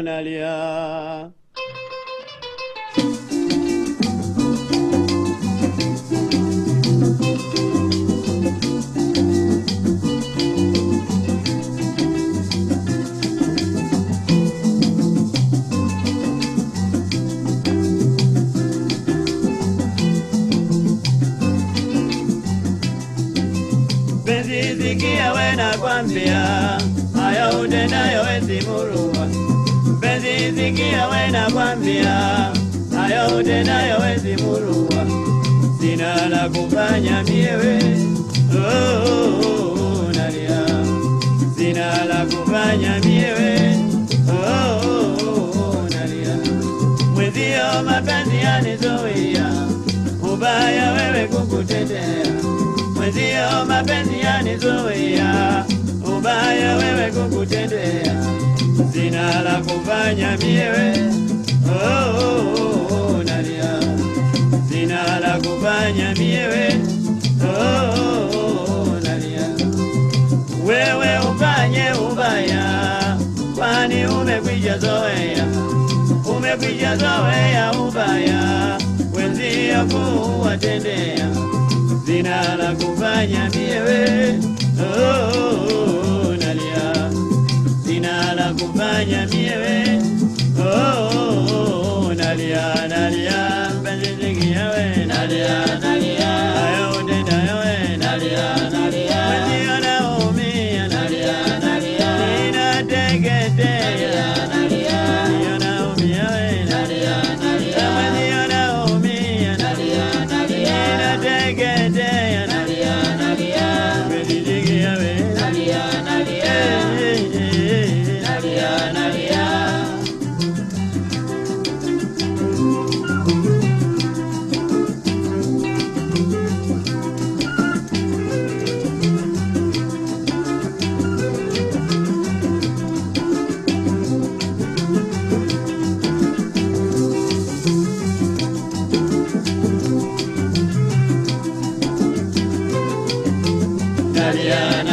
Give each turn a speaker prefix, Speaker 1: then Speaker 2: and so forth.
Speaker 1: oh, nalia. Penzi sikia we nakwambia, haya unenayo wezi murua. Hayo nakwambia, haya utendayo wezi murua. Sina la kufanya miewe, oh, oh, oh, nalia. Sina la kufanya miewe, oh, oh, oh, nalia. Mwenzio mapenzi yanizuia, ubaya wewe kukutetea, mwenzio mapenzi yanizuia, ubaya wewe kukutendea, sina la kufanya miewe, kufanya miewe, oh, wewe ufanye ubaya, kwani umekwisha zoea, umekwisha zoea ubaya, wenzio kuwatendea. Zina la kufanya miewe, oh, oh, oh, Yeah.